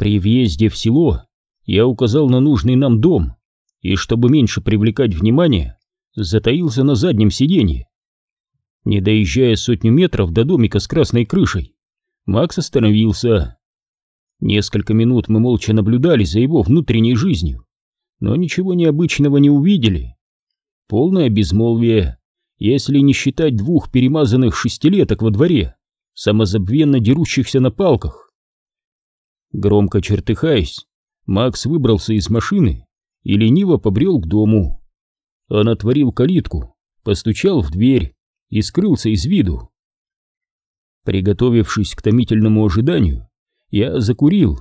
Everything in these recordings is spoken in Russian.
При въезде в село я указал на нужный нам дом и, чтобы меньше привлекать внимание, затаился на заднем сиденье. Не доезжая сотню метров до домика с красной крышей, Макс остановился. Несколько минут мы молча наблюдали за его внутренней жизнью, но ничего необычного не увидели. Полное безмолвие, если не считать двух перемазанных шестилеток во дворе, самозабвенно дерущихся на палках. Громко чертыхаясь, Макс выбрался из машины и лениво побрел к дому. Он отворил калитку, постучал в дверь и скрылся из виду. Приготовившись к томительному ожиданию, я закурил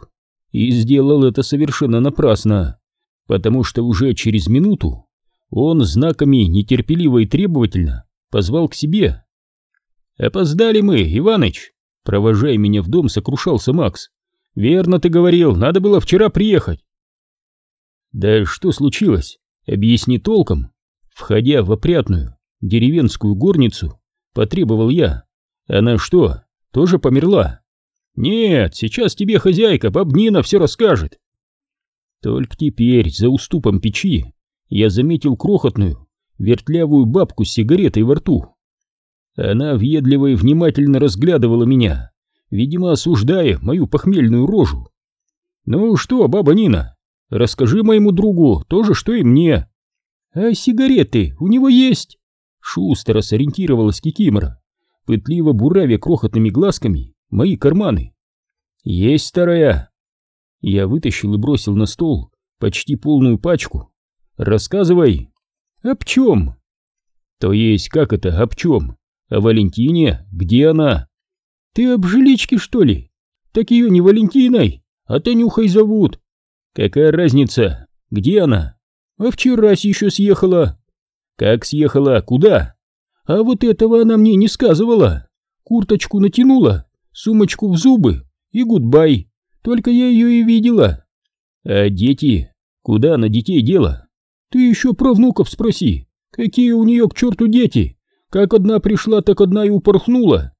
и сделал это совершенно напрасно, потому что уже через минуту он знаками нетерпеливо и требовательно позвал к себе. «Опоздали мы, Иваныч!» Провожая меня в дом, сокрушался Макс. «Верно ты говорил, надо было вчера приехать!» «Да что случилось? Объясни толком!» Входя в опрятную деревенскую горницу, потребовал я. «Она что, тоже померла?» «Нет, сейчас тебе хозяйка, бабнина, все расскажет!» Только теперь, за уступом печи, я заметил крохотную, вертлявую бабку с сигаретой во рту. Она въедливо и внимательно разглядывала меня, видимо, осуждая мою похмельную рожу. «Ну что, баба Нина, расскажи моему другу то же, что и мне». «А сигареты у него есть?» Шустро сориентировалась Кикимора, пытливо буравя крохотными глазками мои карманы. «Есть старая!» Я вытащил и бросил на стол почти полную пачку. «Рассказывай!» «Об чем?» «То есть, как это, об чем? О Валентине? Где она?» «Ты об жиличке, что ли? Так ее не Валентиной, а Танюхой зовут». «Какая разница? Где она?» «А вчерась еще съехала». «Как съехала? Куда?» «А вот этого она мне не сказывала. Курточку натянула, сумочку в зубы и гудбай. Только я ее и видела. А дети? Куда на детей дело? Ты еще про внуков спроси. Какие у нее к черту дети? Как одна пришла, так одна и упорхнула.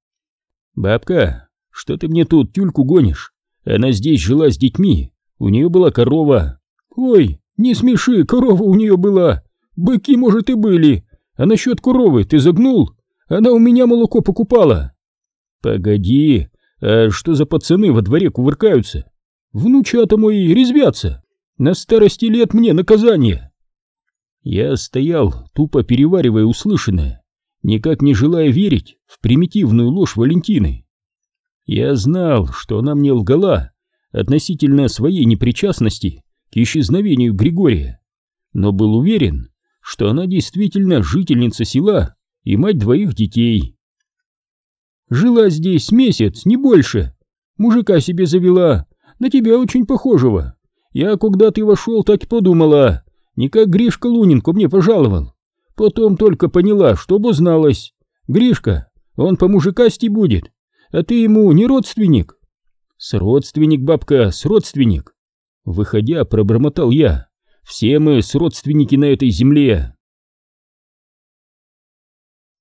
Бабка, что ты мне тут тюльку гонишь? Она здесь жила с детьми. У нее была корова. Ой, не смеши, корова у нее была. Быки, может, и были. А насчет коровы ты загнул? Она у меня молоко покупала. Погоди, а что за пацаны во дворе кувыркаются? Внучата мои резвятся. На старости лет мне наказание. Я стоял, тупо переваривая услышанное, никак не желая верить в примитивную ложь Валентины. Я знал, что она мне лгала относительно своей непричастности к исчезновению Григория, но был уверен, что она действительно жительница села и мать двоих детей. Жила здесь месяц, не больше. Мужика себе завела, на тебя очень похожего. Я, когда ты вошел, так и подумала, не как Гришка Лунин ко мне пожаловал. Потом только поняла, что обозналась. Гришка, он по мужикасти будет, а ты ему не родственник. С родственник, бабка, с родственник. Выходя, пробормотал я. Все мы с родственники на этой земле.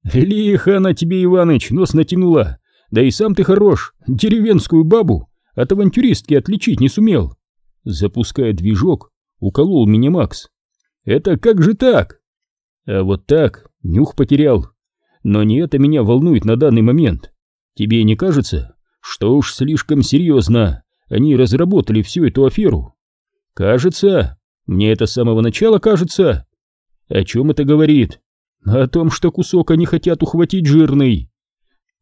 Лихо она тебе, Иваныч, нос натянула. Да и сам ты хорош, деревенскую бабу от авантюристки отличить не сумел. Запуская движок, уколол меня Макс. Это как же так? А вот так, нюх потерял. Но не это меня волнует на данный момент. Тебе не кажется, что уж слишком серьезно они разработали всю эту аферу? Кажется, мне это с самого начала кажется. О чем это говорит? О том, что кусок они хотят ухватить жирный.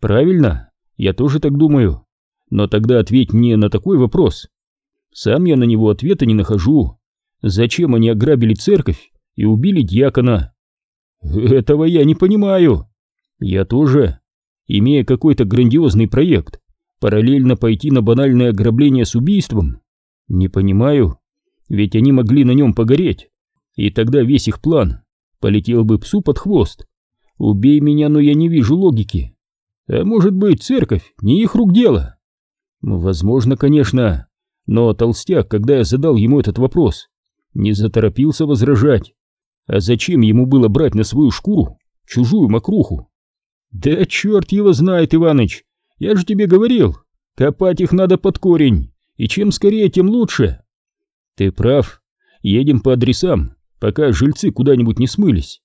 Правильно, я тоже так думаю. Но тогда ответь мне на такой вопрос. Сам я на него ответа не нахожу. Зачем они ограбили церковь и убили дьякона? Этого я не понимаю. Я тоже, имея какой-то грандиозный проект, параллельно пойти на банальное ограбление с убийством? Не понимаю. Ведь они могли на нем погореть. И тогда весь их план полетел бы псу под хвост. Убей меня, но я не вижу логики. А может быть, церковь не их рук дело? Возможно, конечно. Но толстяк, когда я задал ему этот вопрос, не заторопился возражать. А зачем ему было брать на свою шкуру чужую мокруху? Да черт его знает, Иваныч, я же тебе говорил, копать их надо под корень, и чем скорее, тем лучше. Ты прав. Едем по адресам, пока жильцы куда-нибудь не смылись.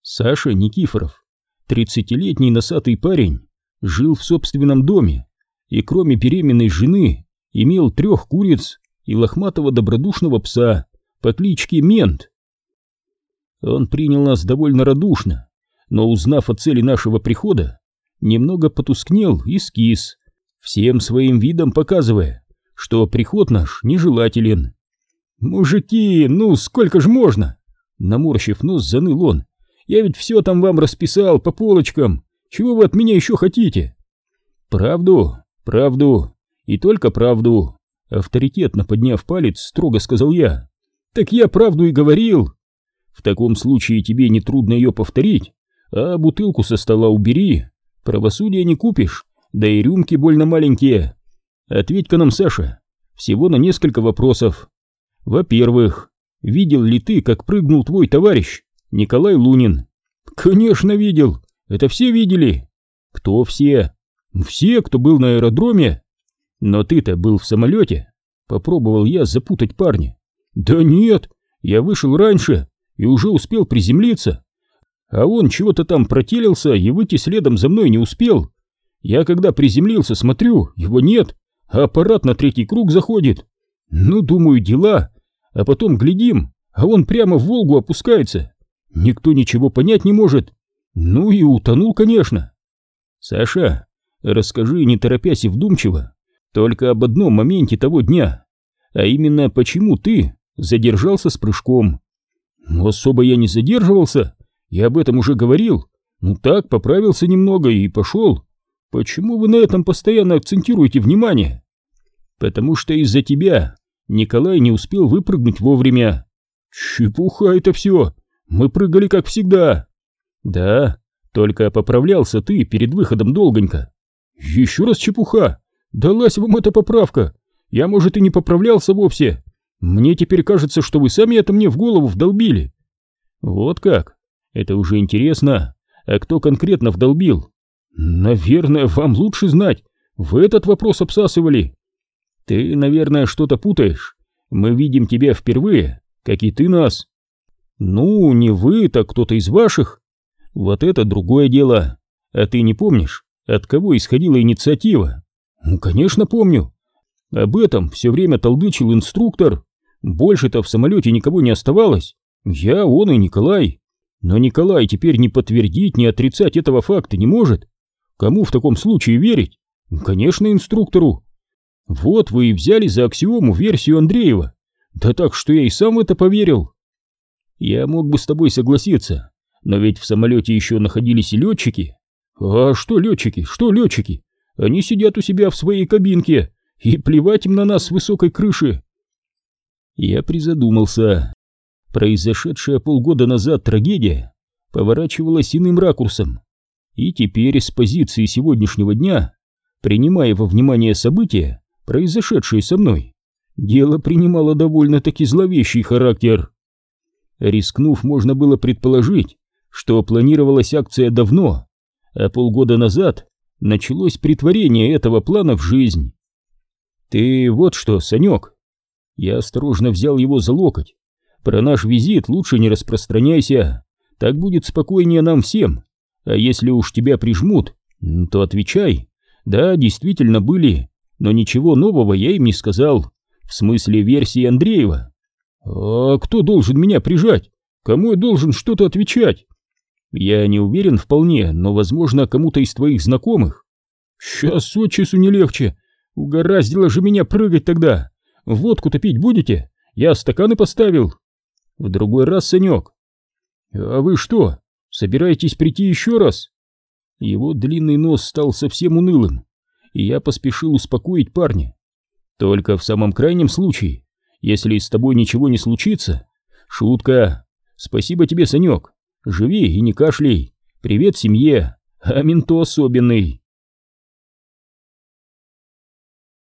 Саша Никифоров, тридцатилетний носатый парень, жил в собственном доме и кроме беременной жены имел трех куриц и лохматого добродушного пса по кличке Мент. Он принял нас довольно радушно, но узнав о цели нашего прихода, немного потускнел и скис, всем своим видом показывая, что приход наш нежелателен. «Мужики, ну сколько ж можно?» Наморщив нос, заныл он. Я ведь все там вам расписал по полочкам. Чего вы от меня еще хотите? Правду, правду и только правду. Авторитетно подняв палец, строго сказал я. Так я правду и говорил. В таком случае тебе не трудно ее повторить, а бутылку со стола убери. Правосудия не купишь, да и рюмки больно маленькие. Ответь-ка нам, Саша, всего на несколько вопросов. Во-первых, видел ли ты, как прыгнул твой товарищ? Николай Лунин. Конечно, видел. Это все видели. Кто все? Все, кто был на аэродроме. Но ты-то был в самолете. Попробовал я запутать парня. Да нет, я вышел раньше и уже успел приземлиться. А он чего-то там протелился и выйти следом за мной не успел. Я когда приземлился, смотрю, его нет, а аппарат на третий круг заходит. Ну, думаю, дела. А потом глядим, а он прямо в Волгу опускается. Никто ничего понять не может. Ну и утонул, конечно. Саша, расскажи, не торопясь и вдумчиво, только об одном моменте того дня, а именно, почему ты задержался с прыжком. Ну, особо я не задерживался, я об этом уже говорил. Ну так, поправился немного и пошел. Почему вы на этом постоянно акцентируете внимание? Потому что из-за тебя Николай не успел выпрыгнуть вовремя. Чепуха это все. Мы прыгали как всегда. Да, только поправлялся ты перед выходом долгонько. Еще раз чепуха. Далась вам эта поправка. Я, может, и не поправлялся вовсе. Мне теперь кажется, что вы сами это мне в голову вдолбили. Вот как? Это уже интересно. А кто конкретно вдолбил? Наверное, вам лучше знать. Вы этот вопрос обсасывали. Ты, наверное, что-то путаешь. Мы видим тебя впервые, как и ты нас. «Ну, не вы, так кто-то из ваших. Вот это другое дело. А ты не помнишь, от кого исходила инициатива?» «Ну, конечно, помню. Об этом все время толдычил инструктор. Больше-то в самолете никого не оставалось. Я, он и Николай. Но Николай теперь не подтвердить, не отрицать этого факта не может. Кому в таком случае верить? Конечно, инструктору. Вот вы и взяли за аксиому версию Андреева. Да так, что я и сам это поверил. Я мог бы с тобой согласиться, но ведь в самолете еще находились и летчики. А что летчики, что летчики? Они сидят у себя в своей кабинке, и плевать им на нас с высокой крыши. Я призадумался. Произошедшая полгода назад трагедия поворачивалась иным ракурсом. И теперь с позиции сегодняшнего дня, принимая во внимание события, произошедшие со мной, дело принимало довольно-таки зловещий характер. Рискнув, можно было предположить, что планировалась акция давно, а полгода назад началось притворение этого плана в жизнь. «Ты вот что, Санек!» Я осторожно взял его за локоть. «Про наш визит лучше не распространяйся, так будет спокойнее нам всем. А если уж тебя прижмут, то отвечай. Да, действительно были, но ничего нового я им не сказал, в смысле версии Андреева. «А кто должен меня прижать? Кому я должен что-то отвечать?» «Я не уверен вполне, но, возможно, кому-то из твоих знакомых». «Сейчас от часу не легче. Угораздило же меня прыгать тогда. Водку-то пить будете? Я стаканы поставил». «В другой раз, Санек». «А вы что, собираетесь прийти еще раз?» Его длинный нос стал совсем унылым, и я поспешил успокоить парня. «Только в самом крайнем случае, если с тобой ничего не случится. Шутка. Спасибо тебе, Санек. Живи и не кашляй. Привет семье. А менту особенный.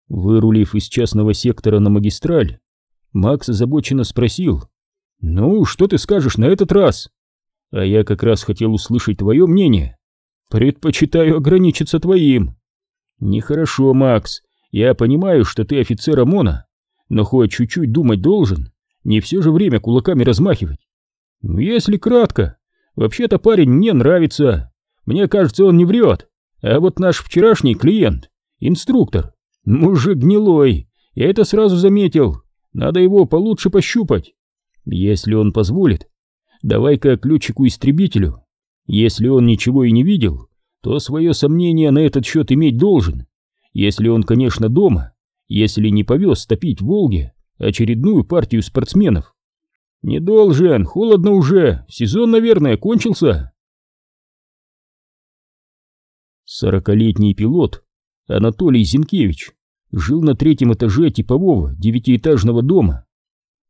Вырулив из частного сектора на магистраль, Макс озабоченно спросил. «Ну, что ты скажешь на этот раз?» «А я как раз хотел услышать твое мнение. Предпочитаю ограничиться твоим». Нехорошо, Макс. Я понимаю, что ты офицер ОМОНа, но хоть чуть-чуть думать должен, не все же время кулаками размахивать. Ну, если кратко, вообще-то парень мне нравится. Мне кажется, он не врет. А вот наш вчерашний клиент, инструктор, мужик гнилой, я это сразу заметил. Надо его получше пощупать. Если он позволит, давай-ка ключику-истребителю. Если он ничего и не видел, то свое сомнение на этот счет иметь должен. Если он, конечно, дома, если не повез топить в Волге очередную партию спортсменов. Не должен, холодно уже, сезон, наверное, кончился. Сорокалетний пилот Анатолий Зинкевич жил на третьем этаже типового девятиэтажного дома.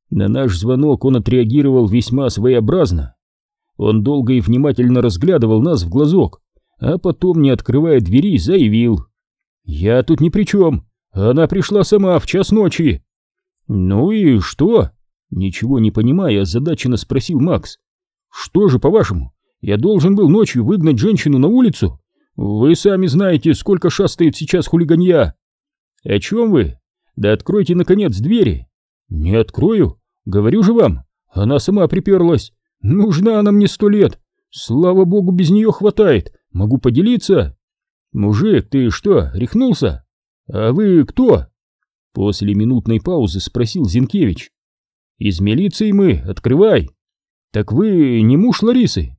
На наш звонок он отреагировал весьма своеобразно. Он долго и внимательно разглядывал нас в глазок, а потом, не открывая двери, заявил. «Я тут ни при чем, она пришла сама в час ночи». «Ну и что?» Ничего не понимая, озадаченно спросил Макс. «Что же, по-вашему, я должен был ночью выгнать женщину на улицу? Вы сами знаете, сколько шастает сейчас хулиганья». «О чем вы? Да откройте, наконец, двери». «Не открою, говорю же вам, она сама приперлась. Нужна она мне сто лет. Слава богу, без нее хватает. Могу поделиться. Мужик, ты что, рехнулся? А вы кто? После минутной паузы спросил Зинкевич. Из милиции мы, открывай. Так вы не муж Ларисы?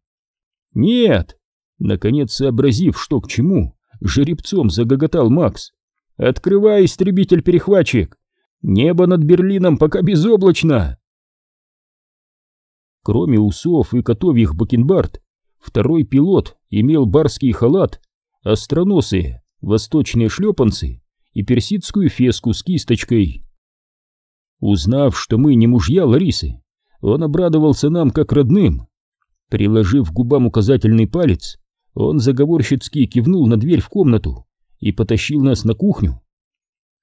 Нет. Наконец сообразив, что к чему, жеребцом загоготал Макс. Открывай, истребитель-перехватчик. Небо над Берлином пока безоблачно. Кроме усов и котовьих бакенбард, второй пилот имел барский халат, остроносые, восточные шлепанцы и персидскую феску с кисточкой. Узнав, что мы не мужья Ларисы, он обрадовался нам как родным. Приложив к губам указательный палец, он заговорщицки кивнул на дверь в комнату и потащил нас на кухню.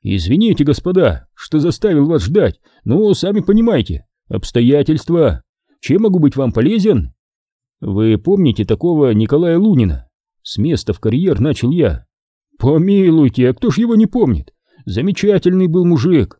«Извините, господа, что заставил вас ждать, но сами понимаете, обстоятельства. Чем могу быть вам полезен? Вы помните такого Николая Лунина? С места в карьер начал я. Помилуйте, а кто ж его не помнит? Замечательный был мужик.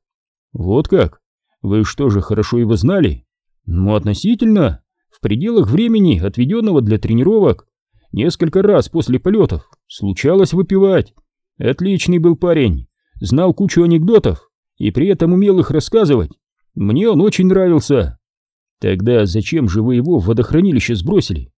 Вот как? Вы что же, хорошо его знали? Ну, относительно. В пределах времени, отведенного для тренировок, несколько раз после полетов случалось выпивать. Отличный был парень, знал кучу анекдотов и при этом умел их рассказывать. Мне он очень нравился. Тогда зачем же вы его в водохранилище сбросили?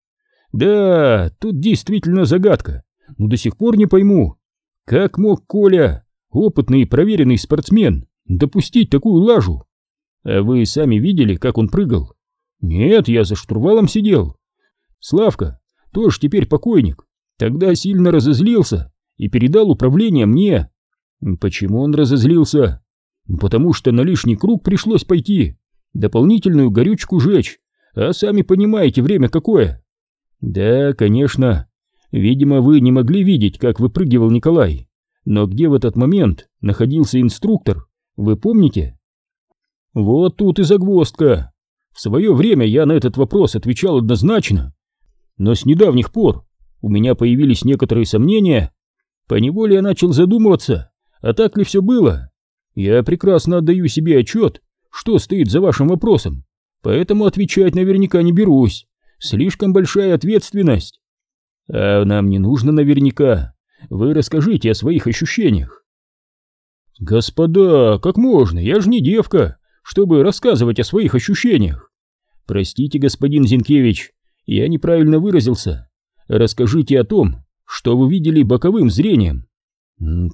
Да, тут действительно загадка. Но до сих пор не пойму, как мог Коля, опытный и проверенный спортсмен, допустить такую лажу? А вы сами видели, как он прыгал? Нет, я за штурвалом сидел. Славка, тоже теперь покойник, тогда сильно разозлился и передал управление мне. Почему он разозлился? Потому что на лишний круг пришлось пойти дополнительную горючку жечь, а сами понимаете, время какое. Да, конечно. Видимо, вы не могли видеть, как выпрыгивал Николай. Но где в этот момент находился инструктор, вы помните? Вот тут и загвоздка. В свое время я на этот вопрос отвечал однозначно. Но с недавних пор у меня появились некоторые сомнения. Поневоле я начал задумываться, а так ли все было. Я прекрасно отдаю себе отчет, что стоит за вашим вопросом, поэтому отвечать наверняка не берусь. Слишком большая ответственность. А нам не нужно наверняка. Вы расскажите о своих ощущениях. Господа, как можно? Я же не девка, чтобы рассказывать о своих ощущениях. Простите, господин Зинкевич, я неправильно выразился. Расскажите о том, что вы видели боковым зрением.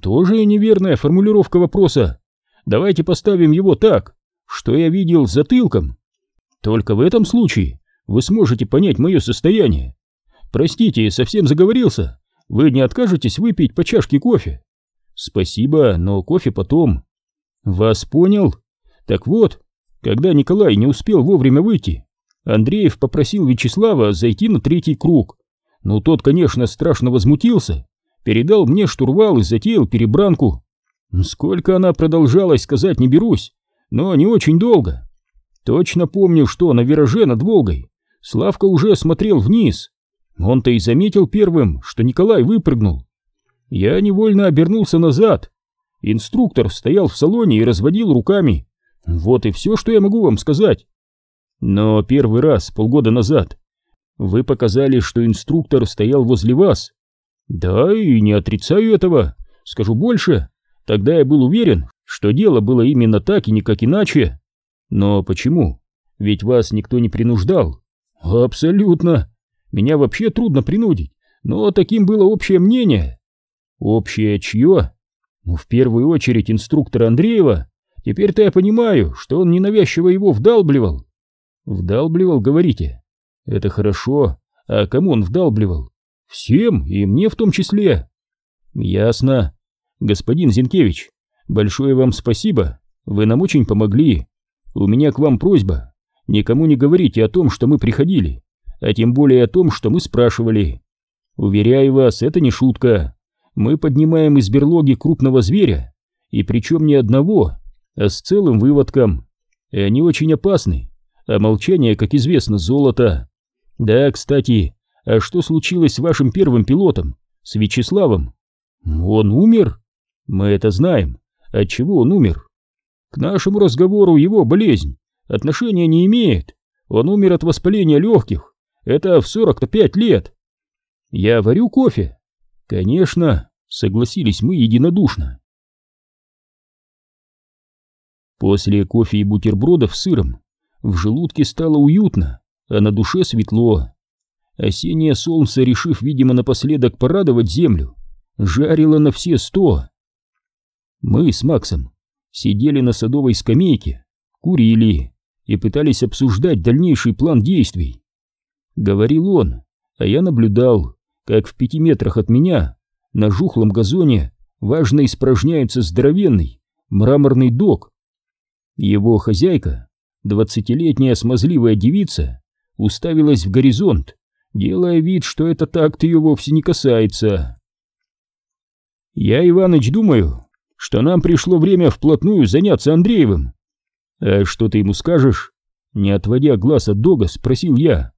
Тоже неверная формулировка вопроса. Давайте поставим его так что я видел затылком. Только в этом случае вы сможете понять мое состояние. Простите, совсем заговорился. Вы не откажетесь выпить по чашке кофе? Спасибо, но кофе потом. Вас понял? Так вот, когда Николай не успел вовремя выйти, Андреев попросил Вячеслава зайти на третий круг. Но тот, конечно, страшно возмутился, передал мне штурвал и затеял перебранку. Сколько она продолжалась, сказать не берусь, но не очень долго. Точно помню, что на вираже над Волгой Славка уже смотрел вниз. Он-то и заметил первым, что Николай выпрыгнул. Я невольно обернулся назад. Инструктор стоял в салоне и разводил руками. Вот и все, что я могу вам сказать. Но первый раз, полгода назад, вы показали, что инструктор стоял возле вас. Да, и не отрицаю этого. Скажу больше, тогда я был уверен, что дело было именно так и никак иначе. Но почему? Ведь вас никто не принуждал. Абсолютно. Меня вообще трудно принудить, но таким было общее мнение. Общее чье? Ну, в первую очередь инструктора Андреева. Теперь-то я понимаю, что он ненавязчиво его вдалбливал. Вдалбливал, говорите? Это хорошо. А кому он вдалбливал? Всем, и мне в том числе. Ясно. Господин Зинкевич, большое вам спасибо. Вы нам очень помогли. У меня к вам просьба. Никому не говорите о том, что мы приходили, а тем более о том, что мы спрашивали. Уверяю вас, это не шутка. Мы поднимаем из берлоги крупного зверя, и причем не одного, а с целым выводком. И они очень опасны, а молчание, как известно, золото. Да, кстати, а что случилось с вашим первым пилотом, с Вячеславом? Он умер? Мы это знаем. От чего он умер? К нашему разговору его болезнь отношения не имеет. Он умер от воспаления легких. Это в 45 лет. Я варю кофе. Конечно, согласились мы единодушно. После кофе и бутербродов с сыром в желудке стало уютно, а на душе светло. Осеннее солнце, решив, видимо, напоследок порадовать землю, жарило на все сто. Мы с Максом сидели на садовой скамейке, курили и пытались обсуждать дальнейший план действий. Говорил он, а я наблюдал, как в пяти метрах от меня на жухлом газоне важно испражняется здоровенный мраморный док. Его хозяйка, двадцатилетняя смазливая девица, уставилась в горизонт, делая вид, что это так-то ее вовсе не касается. «Я, Иваныч, думаю, что нам пришло время вплотную заняться Андреевым. А что ты ему скажешь? Не отводя глаз от Дога, спросил я.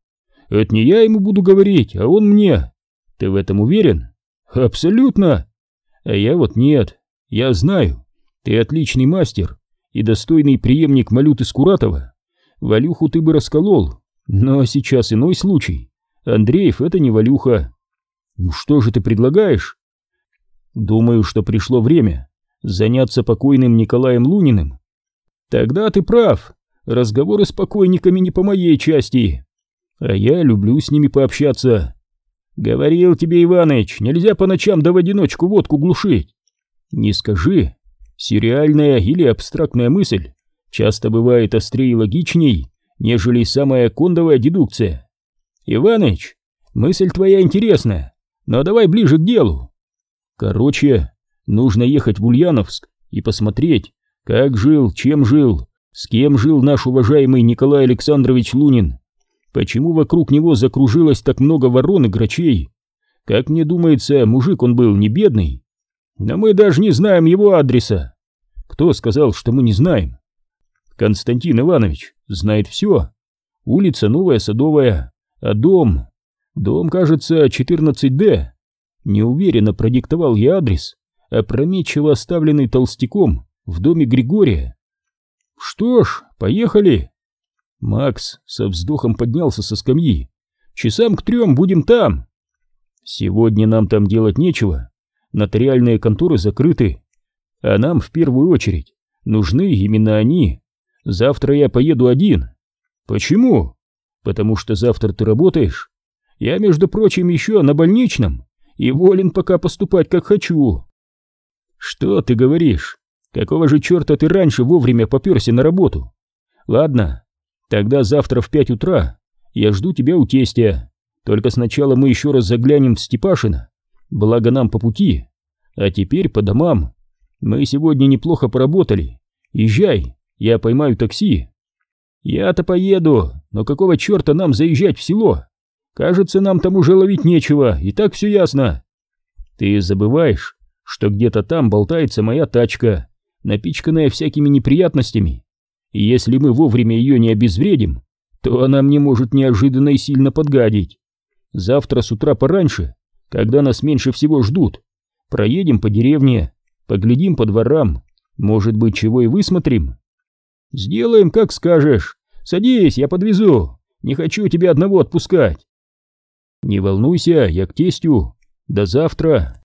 Это не я ему буду говорить, а он мне. Ты в этом уверен? Абсолютно. А я вот нет. Я знаю. Ты отличный мастер и достойный преемник Малюты Скуратова. Валюху ты бы расколол, но сейчас иной случай. Андреев это не Валюха. Ну что же ты предлагаешь? Думаю, что пришло время заняться покойным Николаем Луниным. Тогда ты прав, разговоры с покойниками не по моей части, а я люблю с ними пообщаться. Говорил тебе, Иваныч, нельзя по ночам да в одиночку водку глушить. Не скажи, сериальная или абстрактная мысль часто бывает острее и логичней, нежели самая кондовая дедукция. Иваныч, мысль твоя интересная, но давай ближе к делу. Короче, Нужно ехать в Ульяновск и посмотреть, как жил, чем жил, с кем жил наш уважаемый Николай Александрович Лунин. Почему вокруг него закружилось так много ворон и грачей? Как мне думается, мужик он был не бедный. Но мы даже не знаем его адреса. Кто сказал, что мы не знаем? Константин Иванович знает все. Улица Новая Садовая, а дом... Дом, кажется, 14Д. Неуверенно продиктовал я адрес, опрометчиво оставленный толстяком в доме Григория. «Что ж, поехали!» Макс со вздохом поднялся со скамьи. «Часам к трем будем там!» «Сегодня нам там делать нечего. Нотариальные конторы закрыты. А нам в первую очередь нужны именно они. Завтра я поеду один. Почему? Потому что завтра ты работаешь. Я, между прочим, еще на больничном и волен пока поступать как хочу. «Что ты говоришь? Какого же черта ты раньше вовремя поперся на работу? Ладно, тогда завтра в пять утра я жду тебя у тестя. Только сначала мы еще раз заглянем в Степашина, благо нам по пути. А теперь по домам. Мы сегодня неплохо поработали. Езжай, я поймаю такси». «Я-то поеду, но какого черта нам заезжать в село? Кажется, нам там уже ловить нечего, и так все ясно». «Ты забываешь, что где-то там болтается моя тачка, напичканная всякими неприятностями. И если мы вовремя ее не обезвредим, то она мне может неожиданно и сильно подгадить. Завтра с утра пораньше, когда нас меньше всего ждут, Проедем по деревне, поглядим по дворам, может быть, чего и высмотрим. Сделаем, как скажешь. Садись, я подвезу. Не хочу тебя одного отпускать. Не волнуйся, я к тестю. До завтра.